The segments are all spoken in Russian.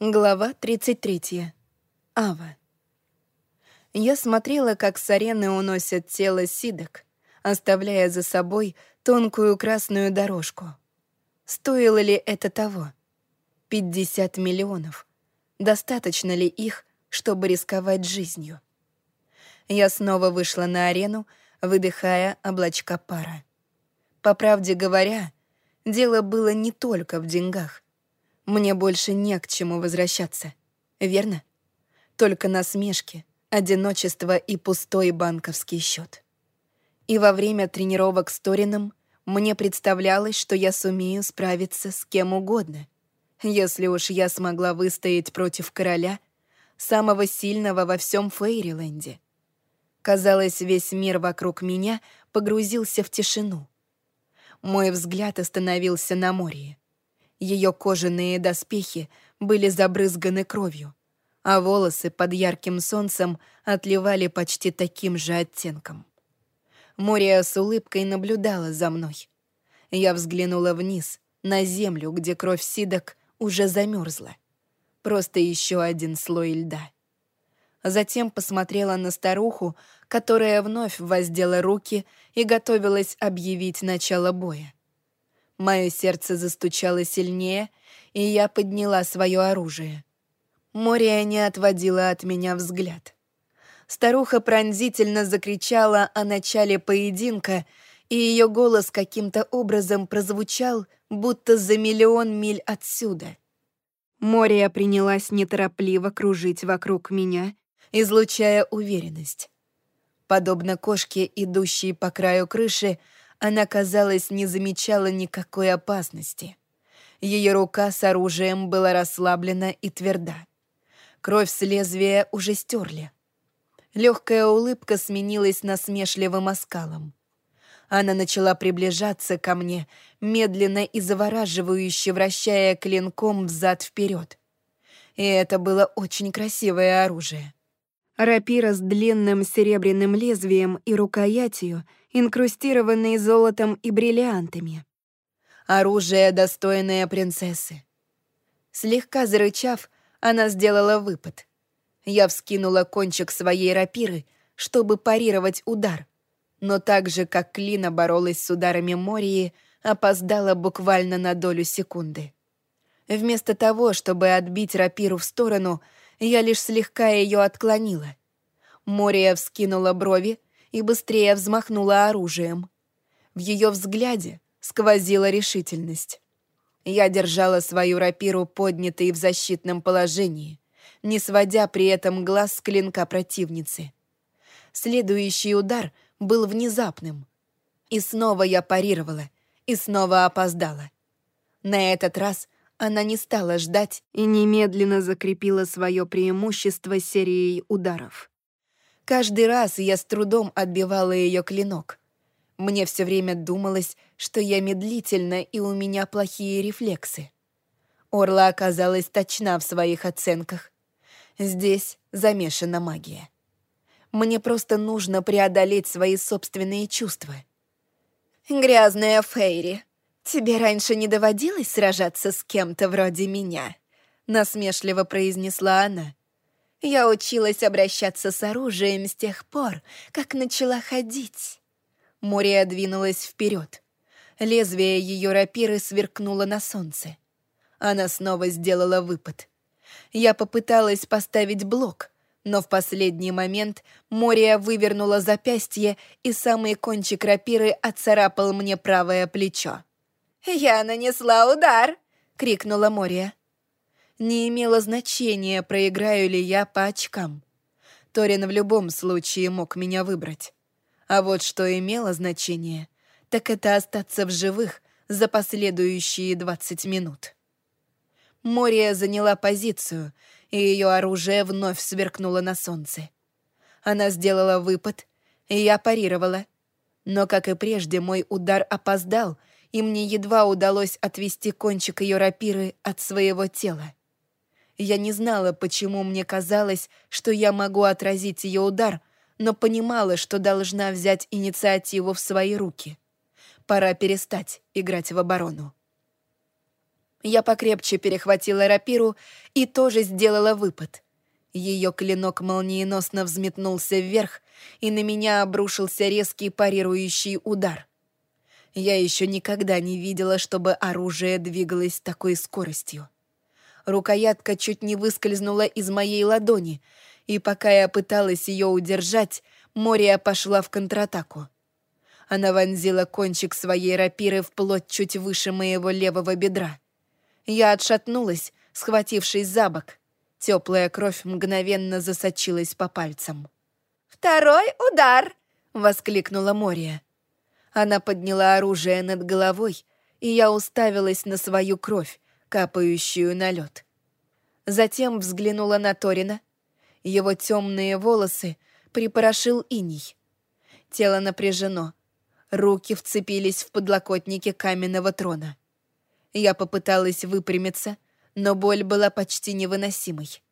Глава 33. Ава. Я смотрела, как с арены уносят тело сидок, оставляя за собой тонкую красную дорожку. Стоило ли это того? 50 миллионов. Достаточно ли их, чтобы рисковать жизнью? Я снова вышла на арену, выдыхая облачка пара. По правде говоря, дело было не только в деньгах — мне больше не к чему возвращаться, верно? Только насмешки, одиночество и пустой банковский счет. И во время тренировок с Торином мне представлялось, что я сумею справиться с кем угодно, если уж я смогла выстоять против короля, самого сильного во всем Фейриленде. Казалось, весь мир вокруг меня погрузился в тишину. Мой взгляд остановился на море. Ее кожаные доспехи были забрызганы кровью, а волосы под ярким солнцем отливали почти таким же оттенком. Мория с улыбкой наблюдала за мной. Я взглянула вниз, на землю, где кровь сидок уже замерзла. Просто еще один слой льда. Затем посмотрела на старуху, которая вновь воздела руки и готовилась объявить начало боя. Мое сердце застучало сильнее, и я подняла свое оружие. Мория не отводила от меня взгляд. Старуха пронзительно закричала о начале поединка, и ее голос каким-то образом прозвучал, будто за миллион миль отсюда. Мория принялась неторопливо кружить вокруг меня, излучая уверенность. Подобно кошке, идущей по краю крыши, она, казалось, не замечала никакой опасности. Ее рука с оружием была расслаблена и тверда. Кровь с лезвия уже стерли. Легкая улыбка сменилась насмешливым оскалом. Она начала приближаться ко мне, медленно и завораживающе вращая клинком взад-вперед. И это было очень красивое оружие. Рапира с длинным серебряным лезвием и рукоятью — инкрустированные золотом и бриллиантами. Оружие, достойное принцессы. Слегка зарычав, она сделала выпад. Я вскинула кончик своей рапиры, чтобы парировать удар, но так же, как Клина боролась с ударами Мории, опоздала буквально на долю секунды. Вместо того, чтобы отбить рапиру в сторону, я лишь слегка ее отклонила. Мория вскинула брови, и быстрее взмахнула оружием. В ее взгляде сквозила решительность. Я держала свою рапиру поднятой в защитном положении, не сводя при этом глаз с клинка противницы. Следующий удар был внезапным. И снова я парировала, и снова опоздала. На этот раз она не стала ждать и немедленно закрепила свое преимущество серией ударов. Каждый раз я с трудом отбивала ее клинок. Мне все время думалось, что я медлительна и у меня плохие рефлексы. Орла оказалась точна в своих оценках. Здесь замешана магия. Мне просто нужно преодолеть свои собственные чувства. «Грязная Фейри, тебе раньше не доводилось сражаться с кем-то вроде меня?» насмешливо произнесла она. Я училась обращаться с оружием с тех пор, как начала ходить. Мория двинулась вперед. Лезвие ее рапиры сверкнуло на солнце. Она снова сделала выпад. Я попыталась поставить блок, но в последний момент Мория вывернула запястье, и самый кончик рапиры отцарапал мне правое плечо. «Я нанесла удар!» — крикнула Мория не имело значения, проиграю ли я по очкам. Торин в любом случае мог меня выбрать. А вот что имело значение, так это остаться в живых за последующие 20 минут. Мория заняла позицию, и ее оружие вновь сверкнуло на солнце. Она сделала выпад, и я парировала. Но, как и прежде, мой удар опоздал, и мне едва удалось отвести кончик ее рапиры от своего тела. Я не знала, почему мне казалось, что я могу отразить ее удар, но понимала, что должна взять инициативу в свои руки. Пора перестать играть в оборону. Я покрепче перехватила рапиру и тоже сделала выпад. Ее клинок молниеносно взметнулся вверх, и на меня обрушился резкий парирующий удар. Я еще никогда не видела, чтобы оружие двигалось такой скоростью. Рукоятка чуть не выскользнула из моей ладони, и пока я пыталась ее удержать, Мория пошла в контратаку. Она вонзила кончик своей рапиры вплоть чуть выше моего левого бедра. Я отшатнулась, схватившись за бок. Теплая кровь мгновенно засочилась по пальцам. «Второй удар!» — воскликнула Мория. Она подняла оружие над головой, и я уставилась на свою кровь, капающую на лед. Затем взглянула на Торина. Его темные волосы припорошил иней. Тело напряжено. Руки вцепились в подлокотники каменного трона. Я попыталась выпрямиться, но боль была почти невыносимой.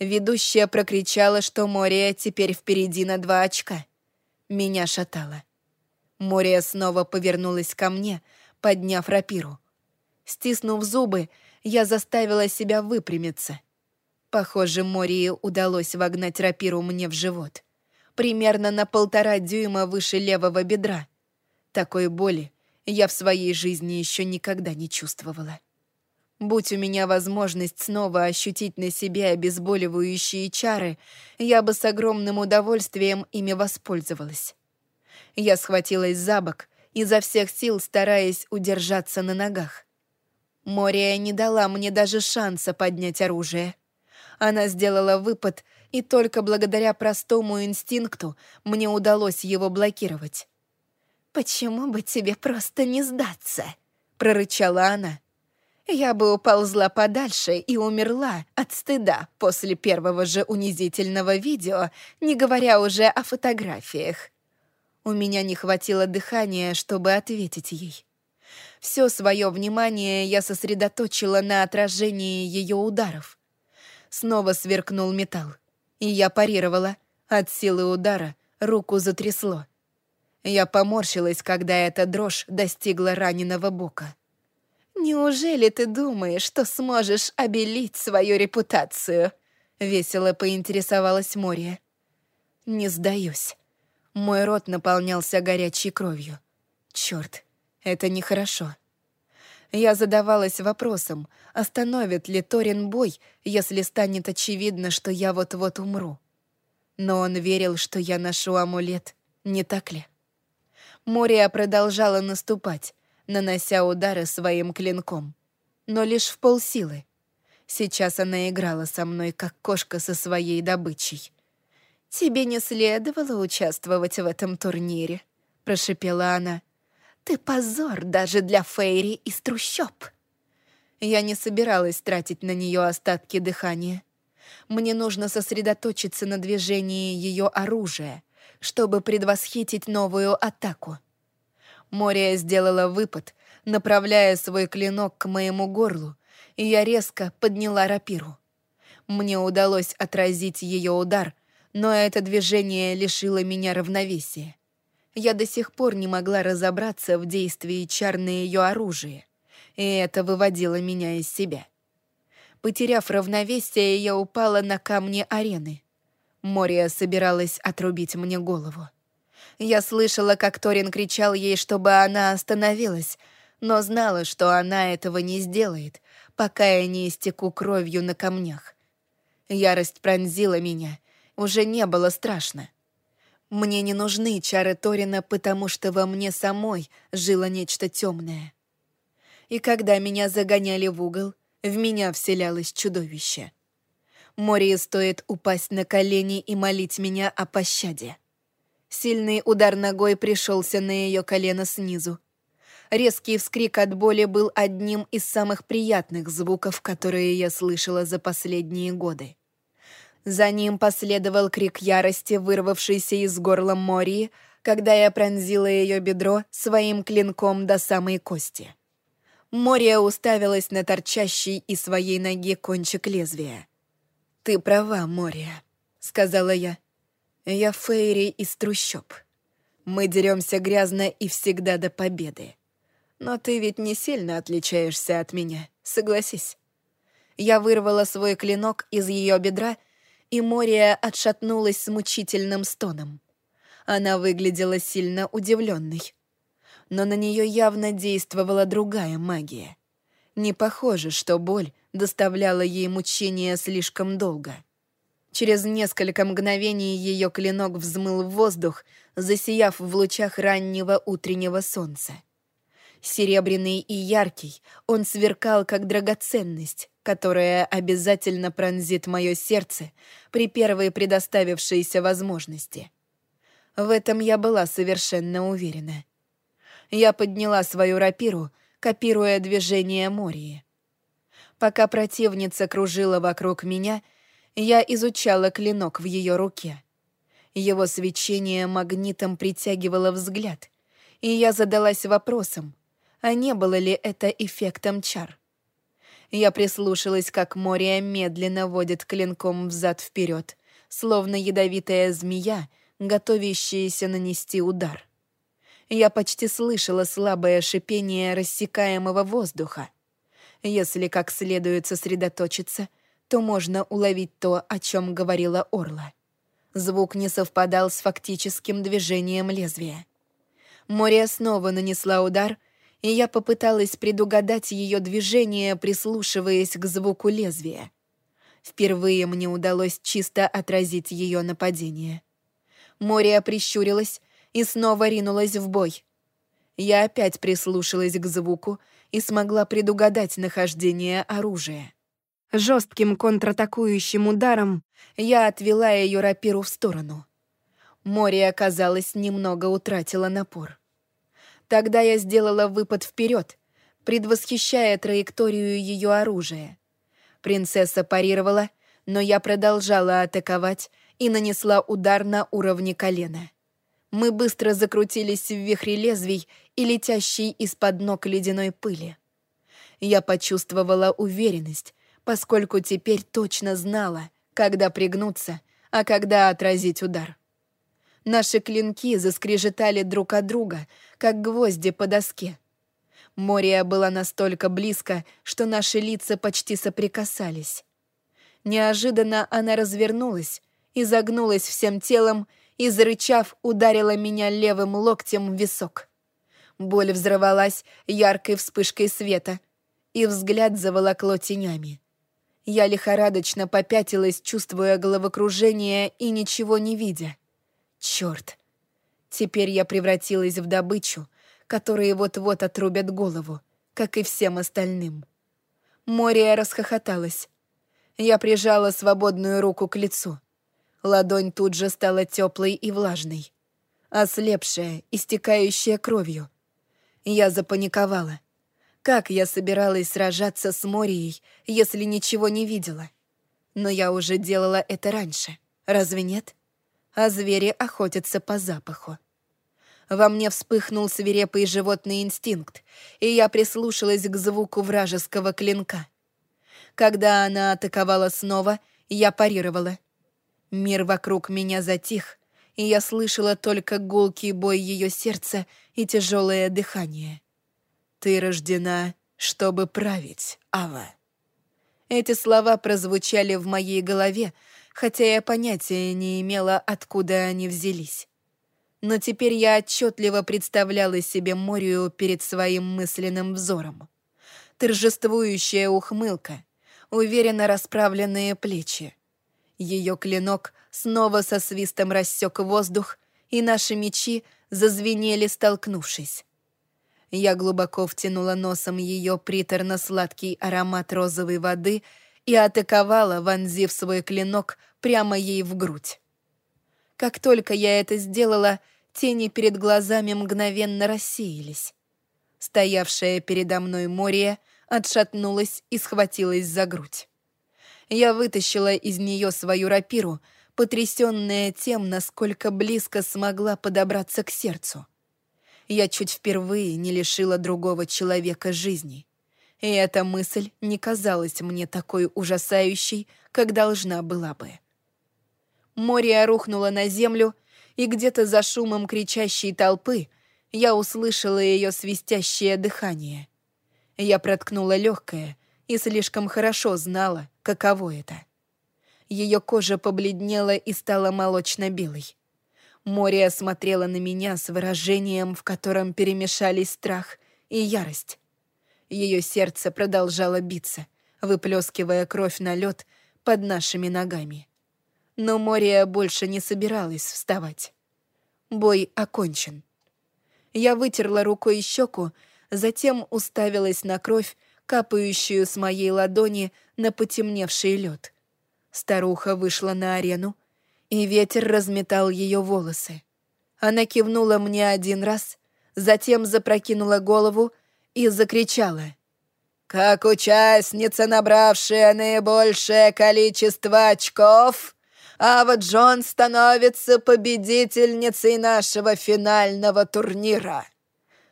Ведущая прокричала, что Мория теперь впереди на два очка. Меня шатало. Мория снова повернулась ко мне, подняв рапиру. Стиснув зубы, я заставила себя выпрямиться. Похоже, Мории удалось вогнать рапиру мне в живот. Примерно на полтора дюйма выше левого бедра. Такой боли я в своей жизни еще никогда не чувствовала. Будь у меня возможность снова ощутить на себе обезболивающие чары, я бы с огромным удовольствием ими воспользовалась. Я схватилась за бок, изо всех сил стараясь удержаться на ногах. Мория не дала мне даже шанса поднять оружие. Она сделала выпад, и только благодаря простому инстинкту мне удалось его блокировать. «Почему бы тебе просто не сдаться?» — прорычала она. «Я бы уползла подальше и умерла от стыда после первого же унизительного видео, не говоря уже о фотографиях». У меня не хватило дыхания, чтобы ответить ей. Все свое внимание я сосредоточила на отражении ее ударов. Снова сверкнул металл, и я парировала. От силы удара руку затрясло. Я поморщилась, когда эта дрожь достигла раненого бока. «Неужели ты думаешь, что сможешь обелить свою репутацию?» — весело поинтересовалась Мория. «Не сдаюсь». Мой рот наполнялся горячей кровью. Черт, это нехорошо. Я задавалась вопросом, остановит ли Торин бой, если станет очевидно, что я вот-вот умру. Но он верил, что я ношу амулет, не так ли? Мория продолжала наступать, нанося удары своим клинком. Но лишь в полсилы. Сейчас она играла со мной, как кошка со своей добычей. «Тебе не следовало участвовать в этом турнире», — прошепела она. «Ты позор даже для Фейри из трущоб». Я не собиралась тратить на нее остатки дыхания. Мне нужно сосредоточиться на движении ее оружия, чтобы предвосхитить новую атаку. Мория сделала выпад, направляя свой клинок к моему горлу, и я резко подняла рапиру. Мне удалось отразить ее удар, но это движение лишило меня равновесия. Я до сих пор не могла разобраться в действии чар на ее оружие, и это выводило меня из себя. Потеряв равновесие, я упала на камни арены. Мория собиралась отрубить мне голову. Я слышала, как Торин кричал ей, чтобы она остановилась, но знала, что она этого не сделает, пока я не истеку кровью на камнях. Ярость пронзила меня. Уже не было страшно. Мне не нужны чары Торина, потому что во мне самой жило нечто темное. И когда меня загоняли в угол, в меня вселялось чудовище. Мории стоит упасть на колени и молить меня о пощаде. Сильный удар ногой пришелся на ее колено снизу. Резкий вскрик от боли был одним из самых приятных звуков, которые я слышала за последние годы. За ним последовал крик ярости, вырвавшийся из горла Мории, когда я пронзила ее бедро своим клинком до самой кости. Мория уставилась на торчащий из своей ноги кончик лезвия. «Ты права, Мория», — сказала я. «Я Фейри из трущоб. Мы деремся грязно и всегда до победы. Но ты ведь не сильно отличаешься от меня, согласись. Я вырвала свой клинок из ее бедра, и Мория отшатнулась с мучительным стоном. Она выглядела сильно удивленной. Но на нее явно действовала другая магия. Не похоже, что боль доставляла ей мучения слишком долго. Через несколько мгновений ее клинок взмыл в воздух, засияв в лучах раннего утреннего солнца. Серебряный и яркий, он сверкал как драгоценность, которая обязательно пронзит мое сердце при первой предоставившейся возможности. В этом я была совершенно уверена. Я подняла свою рапиру, копируя движение Мории. Пока противница кружила вокруг меня, я изучала клинок в ее руке. Его свечение магнитом притягивало взгляд, и я задалась вопросом, а не было ли это эффектом чар. Я прислушалась, как Мория медленно водит клинком взад-вперед, словно ядовитая змея, готовящаяся нанести удар. Я почти слышала слабое шипение рассекаемого воздуха. Если как следует сосредоточиться, то можно уловить то, о чем говорила Орла. Звук не совпадал с фактическим движением лезвия. Мория снова нанесла удар, и я попыталась предугадать ее движение, прислушиваясь к звуку лезвия. Впервые мне удалось чисто отразить ее нападение. Мория прищурилась и снова ринулась в бой. Я опять прислушалась к звуку и смогла предугадать нахождение оружия. Жестким контратакующим ударом я отвела ее рапиру в сторону. Море, оказалось, немного утратило напор. Тогда я сделала выпад вперед, предвосхищая траекторию ее оружия. Принцесса парировала, но я продолжала атаковать и нанесла удар на уровне колена. Мы быстро закрутились в вихре лезвий и летящей из-под ног ледяной пыли. Я почувствовала уверенность, поскольку теперь точно знала, когда пригнуться, а когда отразить удар. Наши клинки заскрежетали друг от друга, как гвозди по доске. Мория была настолько близко, что наши лица почти соприкасались. Неожиданно она развернулась, изогнулась всем телом и, зарычав, ударила меня левым локтем в висок. Боль взорвалась яркой вспышкой света, и взгляд заволокло тенями. Я лихорадочно попятилась, чувствуя головокружение и ничего не видя. Черт! Теперь я превратилась в добычу, которые вот-вот отрубят голову, как и всем остальным. Мория расхохоталась. Я прижала свободную руку к лицу. Ладонь тут же стала теплой и влажной. Ослепшая, истекающая кровью. Я запаниковала. Как я собиралась сражаться с Морией, если ничего не видела? Но я уже делала это раньше, разве нет? А звери охотятся по запаху. Во мне вспыхнул свирепый животный инстинкт, и я прислушалась к звуку вражеского клинка. Когда она атаковала снова, я парировала — Мир вокруг меня затих, и я слышала только гулкий бой ее сердца и тяжелое дыхание. «Ты рождена, чтобы править, Ава». Эти слова прозвучали в моей голове, хотя я понятия не имела, откуда они взялись. Но теперь я отчетливо представляла себе Морию перед своим мысленным взором. Торжествующая ухмылка, уверенно расправленные плечи, ее клинок снова со свистом рассек воздух, и наши мечи зазвенели, столкнувшись. Я глубоко втянула носом ее приторно-сладкий аромат розовой воды и атаковала, вонзив свой клинок прямо ей в грудь. Как только я это сделала, тени перед глазами мгновенно рассеялись. Стоявшая передо мной Мория отшатнулась и схватилась за грудь. Я вытащила из нее свою рапиру, потрясенная тем, насколько близко смогла подобраться к сердцу. Я чуть впервые не лишила другого человека жизни. И эта мысль не казалась мне такой ужасающей, как должна была бы. Мория рухнула на землю, и где-то за шумом кричащей толпы я услышала ее свистящее дыхание. Я проткнула легкое, и слишком хорошо знала, каково это. Ее кожа побледнела и стала молочно-белой. Мория смотрела на меня с выражением, в котором перемешались страх и ярость. Ее сердце продолжало биться, выплескивая кровь на лед под нашими ногами. Но Мория больше не собиралась вставать. Бой окончен. Я вытерла рукой щеку, затем уставилась на кровь, капающую с моей ладони на потемневший лед. Старуха вышла на арену, и ветер разметал ее волосы. Она кивнула мне один раз, затем запрокинула голову и закричала. «Как участница, набравшая наибольшее количество очков, Ава Джон становится победительницей нашего финального турнира!»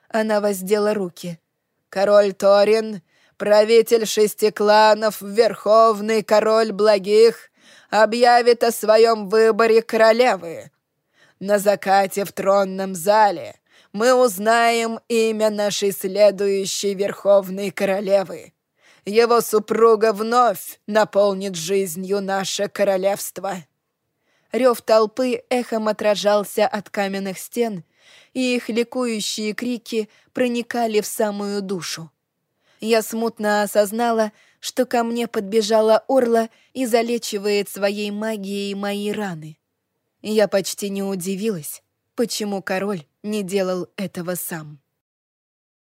Она воздела руки. «Король Торин, правитель шести кланов, верховный король благих, объявит о своем выборе королевы. На закате в тронном зале мы узнаем имя нашей следующей верховной королевы. Его супруга вновь наполнит жизнью наше королевство». Рев толпы эхом отражался от каменных стен, и их ликующие крики проникали в самую душу. Я смутно осознала, что ко мне подбежала Орла и залечивает своей магией мои раны. Я почти не удивилась, почему король не делал этого сам.